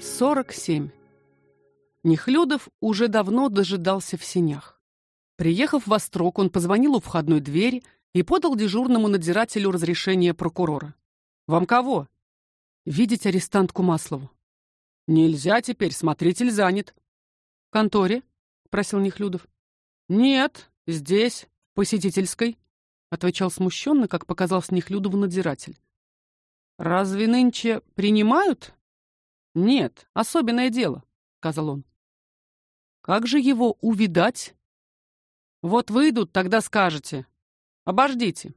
47. Нехлюдов уже давно дожидался в сенях. Приехав в Острог, он позвонил у входной двери и подал дежурному надзирателю разрешение прокурора. Вам кого? Видеть арестантку Маслову. Нельзя теперь, смотритель занят. В конторе? спросил Нехлюдов. Нет, здесь, в посетительской, отвечал смущенно, как показался Нехлюдову надзиратель. Разве нынче принимают? Нет, особенное дело, сказал он. Как же его увидать? Вот выйдут, тогда скажете. Обождите.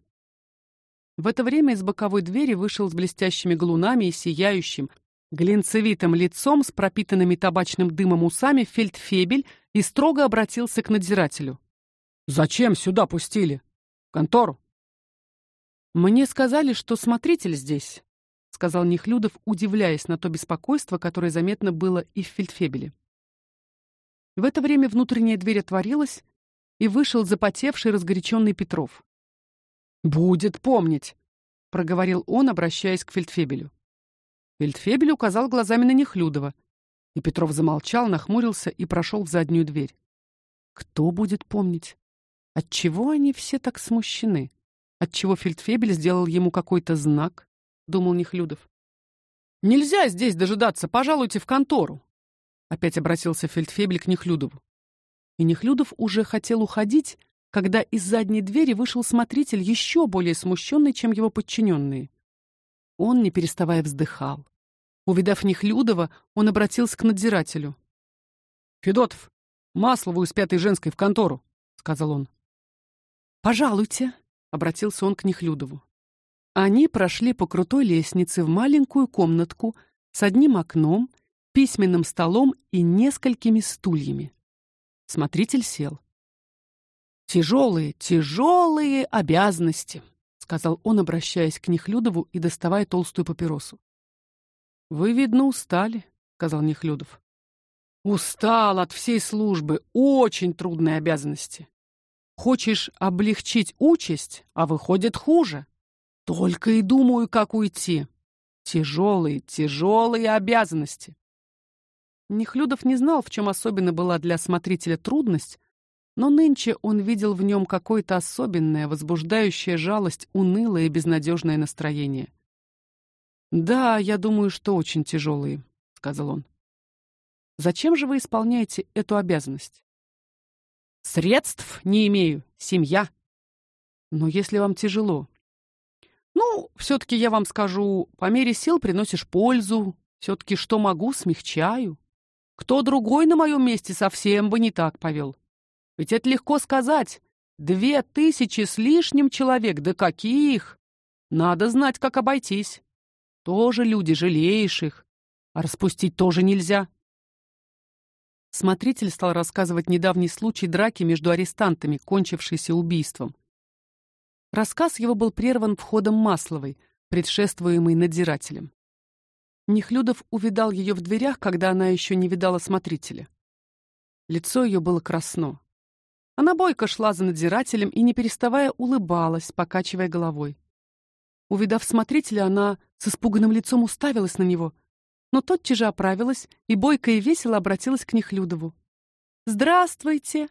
В это время из боковой двери вышел с блестящими галунами и сияющим, глинцевитым лицом с пропитанными табачным дымом усами фельдфебель и строго обратился к надзирателю. Зачем сюда пустили? В контору. Мне сказали, что смотритель здесь, сказал Нехлюдов, удивляясь на то беспокойство, которое заметно было и в фельдфебеле. В это время внутренняя дверь отворилась, и вышел запотевший, разгоряченный Петров. Будет помнить, проговорил он, обращаясь к фельдфебелю. Фельдфебель указал глазами на Нехлюдова, и Петров замолчал, нахмурился и прошел в заднюю дверь. Кто будет помнить? Отчего они все так смущены? Отчего фельдфебель сделал ему какой-то знак? Думал Нехлюдов. Нельзя здесь дожидаться, пожалуйте в контору. Опять обратился фельдфебель к Нехлюдову. И Нехлюдов уже хотел уходить, когда из задней двери вышел смотритель еще более смущенный, чем его подчиненные. Он, не переставая, вздыхал. Увидав Нехлюдова, он обратился к надзирателю. Федотов, Маслову из пятой женской в контору, сказал он. Пожалуйте, обратился он к Нехлюдову. Они прошли по крутой лестнице в маленькую комнатку с одним окном, письменным столом и несколькими стульями. Смотритель сел. Тяжелые, тяжелые обязанности, сказал он, обращаясь к Нехлюдову и доставая толстую папиросу. Вы видно устали, сказал Нехлюдов. Устал от всей службы, очень трудные обязанности. Хочешь облегчить участь, а выходит хуже. Только и думаю, как уйти. Тяжелые, тяжелые обязанности. Нехлюдов не знал, в чем особенно была для смотрителя трудность, но нынче он видел в нем какое-то особенное, возбуждающее жалость, унылое и безнадежное настроение. Да, я думаю, что очень тяжелые, сказал он. Зачем же вы исполняете эту обязанность? Средств не имею, семья. Но если вам тяжело, ну, все таки я вам скажу, по мере сил приносишь пользу, все таки что могу, смягчаю. Кто другой на моем месте совсем бы не так повел. Ведь это легко сказать. Две тысячи с лишним человек, да каких? Надо знать, как обойтись. Тоже люди, жалеешь. А распустить тоже нельзя. Смотритель стал рассказывать недавний случай драки между арестантами, кончившийся убийством. Рассказ его был прерван входом Масловой, предшествуемой надзирателем. Нехлюдов увидал ее в дверях, когда она еще не видала смотрителя. Лицо ее было красно. Она бойко шла за надзирателем и не переставая улыбалась, покачивая головой. Увидав смотрителя, она с испуганным лицом уставилась на него, но тотчас же оправилась и бойко и весело обратилась к Нехлюдову. "Здравствуйте",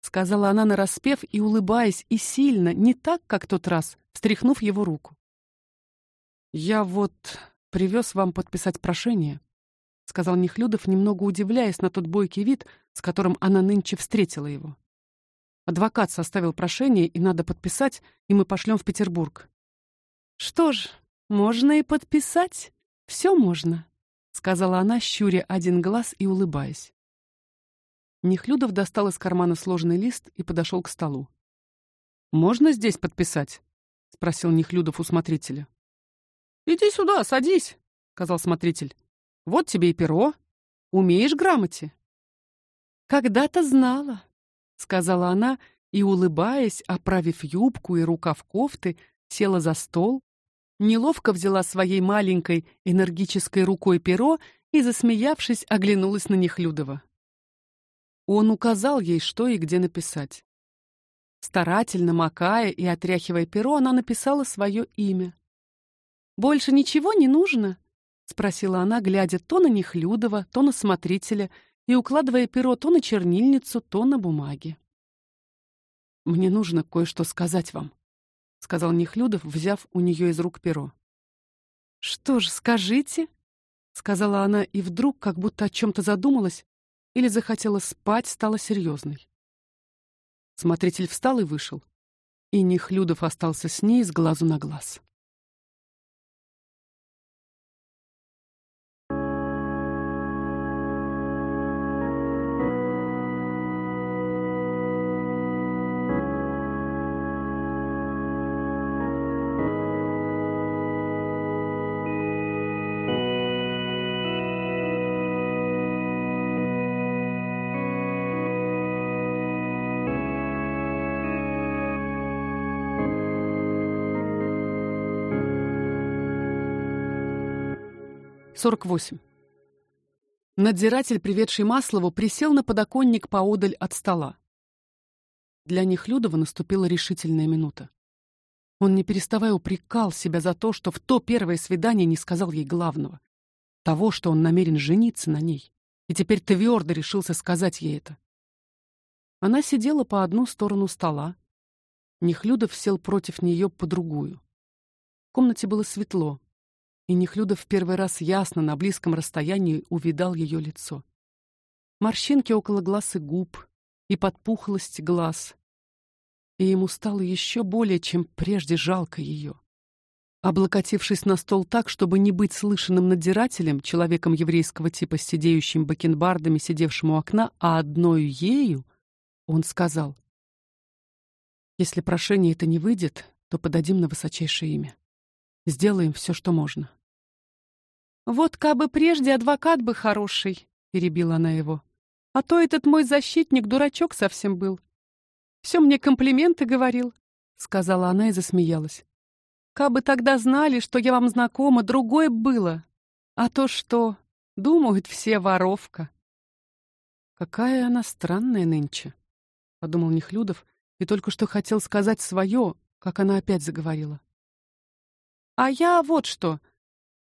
сказала она нараспев и улыбаясь, и сильно, не так, как тот раз, встряхнув его руку. "Я вот привез вам подписать прошение", сказал Нехлюдов, немного удивляясь на тот бойкий вид, с которым она нынче встретила его. Адвокат составил прошение, и надо подписать, и мы пошлем в Петербург. Что ж, можно и подписать. Все можно, сказала она, щуря один глаз и улыбаясь. Нехлюдов достал из кармана сложенный лист и подошел к столу. Можно здесь подписать? спросил Нехлюдов у смотрителя. Иди сюда, садись, сказал смотритель. Вот тебе и перо. Умеешь грамоте? Когда-то знала, сказала она и улыбаясь, оправив юбку и рукав кофты, села за стол, неловко взяла своей маленькой энергической рукой перо и засмеявшись, оглянулась на Нехлюдова. Он указал ей, что и где написать. Старательно макая и отряхивая перо, она написала свое имя. Больше ничего не нужно, спросила она, глядя то на Нехлюдова, то на смотрителя и укладывая перо то на чернильницу, то на бумаге. Мне нужно кое-что сказать вам, сказал Нехлюдов, взяв у нее из рук перо. Что ж, скажите, сказала она и вдруг, как будто о чем то задумалась или захотела спать, стала серьезной. Смотритель встал и вышел, и Нехлюдов остался с ней с глазу на глаз. 48. Надзиратель, приведший Маслову, присел на подоконник поодаль от стола. Для них Людова наступила решительная минута. Он не переставая упрекал себя за то, что в то первое свидание не сказал ей главного, того, что он намерен жениться на ней, и теперь твердо решился сказать ей это. Она сидела по одну сторону стола, Нехлюдов сел против нее по другую. В комнате было светло, и Нехлюдов в первый раз ясно на близком расстоянии увидал ее лицо. Морщинки около глаз и губ, и подпухлость глаз. И ему стало еще более, чем прежде жалко ее. Облокотившись на стол так, чтобы не быть слышанным надзирателем, человеком еврейского типа с сидеющим бакенбардами, сидевшим у окна, а одной ею, он сказал: "Если прошение это не выйдет, то подадим на высочайшее имя. Сделаем все, что можно". Вот кабы прежде адвокат бы хороший, перебила она его. А то этот мой защитник дурачок совсем был. Все мне комплименты говорил, сказала она и засмеялась. Кабы тогда знали, что я вам знакома, другое было. А то что, думают все воровка. Какая она странная нынче, подумал Нехлюдов и только что хотел сказать свое, как она опять заговорила. А я вот что,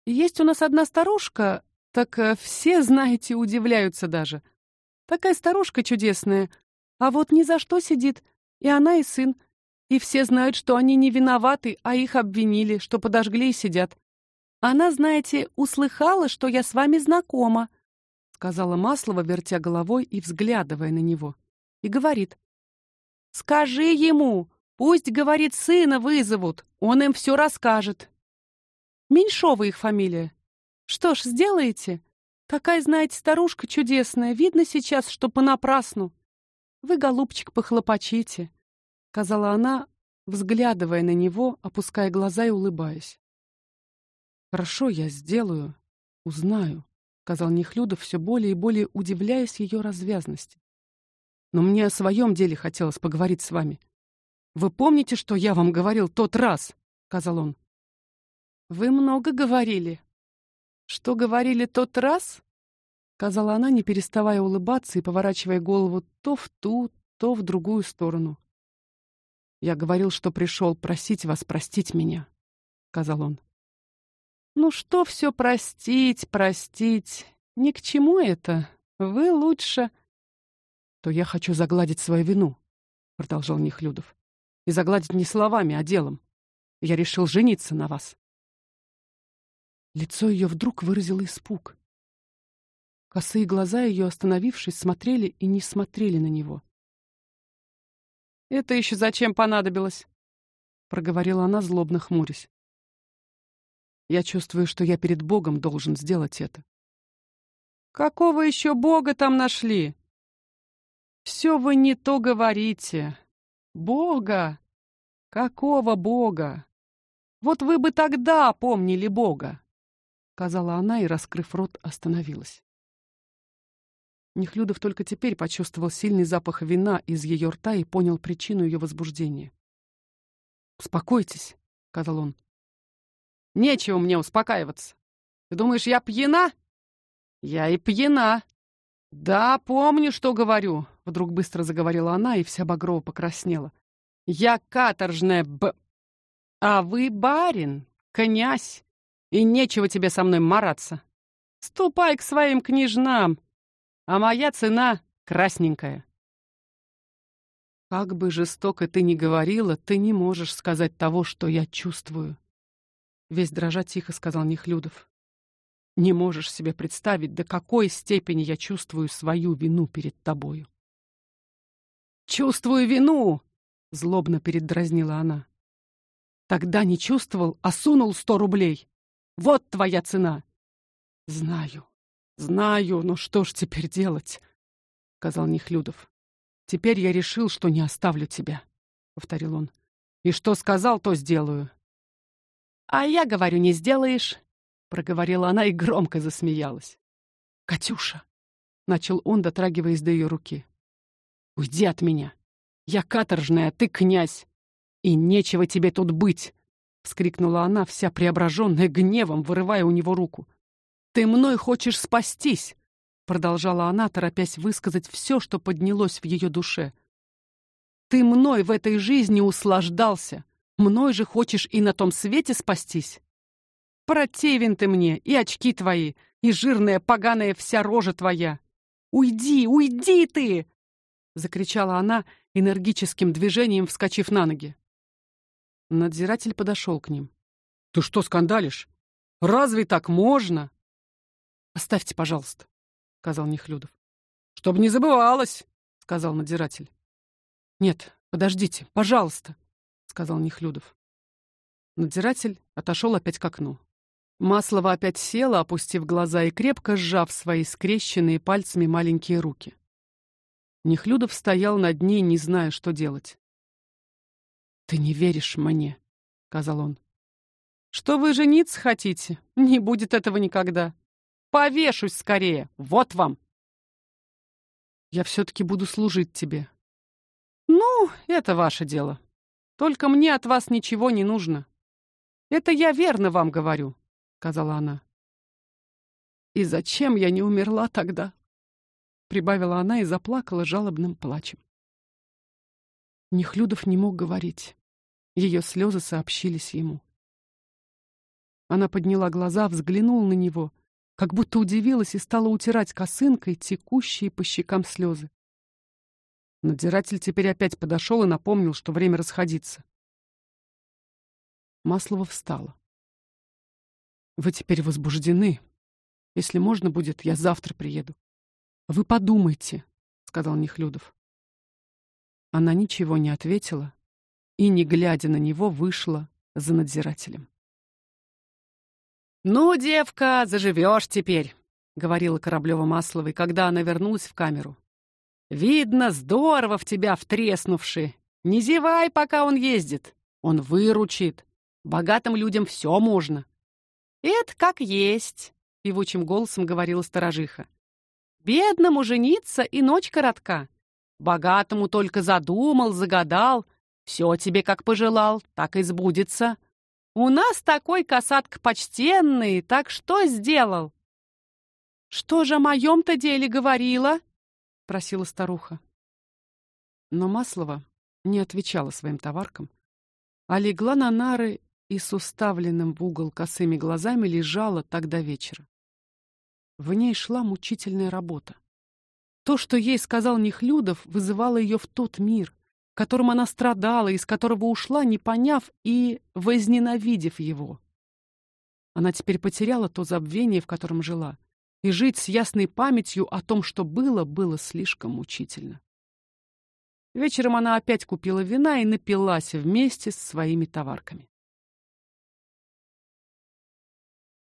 есть у нас одна старушка, так э, все, знаете, удивляются даже. Такая старушка чудесная, а вот ни за что сидит, и она, и сын. И все знают, что они не виноваты, а их обвинили, что подожгли и сидят. Она, знаете, услыхала, что я с вами знакома, сказала Маслова, вертя головой и взглядывая на него, и говорит: "Скажи ему, пусть говорит сына вызовут, он им все расскажет". Меньшова их фамилия. Что ж, сделаете? Такая, знаете, старушка чудесная. Видно сейчас, что понапрасну. Вы, голубчик, похлопочите, сказала она, взглядывая на него, опуская глаза и улыбаясь. Хорошо, я сделаю, узнаю, сказал Нехлюдов, все более и более удивляясь ее развязности. Но мне о своем деле хотелось поговорить с вами. Вы помните, что я вам говорил тот раз, сказал он. Вы много говорили. Что говорили тот раз? сказала она, не переставая улыбаться и поворачивая голову то в ту, то в другую сторону. Я говорил, что пришел просить вас простить меня, сказал он. Ну что все простить, простить? Ни к чему это. Вы лучше то я хочу загладить свою вину, продолжал Нехлюдов. И загладить не словами, а делом. Я решил жениться на вас. Лицо ее вдруг выразило испуг. Косые глаза ее, остановившись, смотрели и не смотрели на него. Это еще зачем понадобилось? проговорила она злобно хмурясь. Я чувствую, что я перед Богом должен сделать это. Какого еще Бога там нашли? Все вы не то говорите. Бога? Какого Бога? Вот вы бы тогда помнили Бога сказала она и, раскрыв рот, остановилась. Нехлюдов только теперь почувствовал сильный запах вина из ее рта и понял причину ее возбуждения. "Успокойтесь", сказал он. "Нечего мне успокаиваться. Ты думаешь, я пьяна? Я и пьяна. Да, помню, что говорю", вдруг быстро заговорила она, и вся багрово покраснела. "Я каторжная б А вы барин, князь, и нечего тебе со мной мараться. Ступай к своим княжнам, а моя цена красненькая. Как бы жестоко ты ни говорила, ты не можешь сказать того, что я чувствую. Весь дрожа тихо сказал Нехлюдов. Не можешь себе представить, до какой степени я чувствую свою вину перед тобою. Чувствую вину, злобно передразнила она. Тогда не чувствовал, а сунул сто рублей. Вот твоя цена. Знаю, знаю, но что ж теперь делать? сказал Нехлюдов. Теперь я решил, что не оставлю тебя, повторил он. И что сказал, то сделаю. А я говорю, не сделаешь, проговорила она и громко засмеялась. Катюша, начал он, дотрагиваясь до ее руки. Уйди от меня. Я каторжная, а ты князь, и нечего тебе тут быть, вскрикнула она, вся преображенная гневом, вырывая у него руку. Ты мной хочешь спастись, продолжала она, торопясь высказать все, что поднялось в ее душе. Ты мной в этой жизни услаждался, мной же хочешь и на том свете спастись. Противен ты мне, и очки твои, и жирная поганая вся рожа твоя. Уйди, уйди ты! закричала она энергическим движением, вскочив на ноги. Надзиратель подошел к ним. Ты что скандалишь? Разве так можно? Оставьте, пожалуйста сказал Нехлюдов. Чтоб не забывалось, сказал надзиратель. Нет, подождите, пожалуйста, сказал Нехлюдов. Надзиратель отошел опять к окну. Маслова опять села, опустив глаза и крепко сжав свои скрещенные пальцами маленькие руки. Нехлюдов стоял над ней, не зная, что делать. Ты не веришь мне, сказал он. Что вы жениться хотите? Не будет этого никогда. Повешусь скорее. Вот вам. Я все таки буду служить тебе. Ну, это ваше дело. Только мне от вас ничего не нужно. Это я верно вам говорю, сказала она. И зачем я не умерла тогда? прибавила она и заплакала жалобным плачем. Нехлюдов не мог говорить. Ее слезы сообщились ему. Она подняла глаза, взглянула на него как будто удивилась и стала утирать косынкой текущие по щекам слезы. Надзиратель теперь опять подошел и напомнил, что время расходиться. Маслова встала. Вы теперь возбуждены. Если можно будет, я завтра приеду. Вы подумайте, сказал Нехлюдов. Она ничего не ответила и, не глядя на него, вышла за надзирателем. Ну, девка, заживешь теперь, говорила Кораблёва Масловой, когда она вернулась в камеру. Видно, здорово в тебя втреснувши. Не зевай, пока он ездит. Он выручит. Богатым людям все можно. Это как есть, певучим голосом говорила сторожиха. Бедному жениться и ночь коротка. Богатому только задумал, загадал, все тебе как пожелал, так и сбудется. У нас такой касатка почтенный, так что сделал? Что же о моем-то деле говорила? просила старуха. Но Маслова не отвечала своим товаркам, а легла на нары и с уставленным в угол косыми глазами лежала так до вечера. В ней шла мучительная работа. То, что ей сказал Нехлюдов, вызывало ее в тот мир, которым она страдала, из которого ушла, не поняв и возненавидев его. Она теперь потеряла то забвение, в котором жила, и жить с ясной памятью о том, что было, было слишком мучительно. Вечером она опять купила вина и напилась вместе с своими товарками.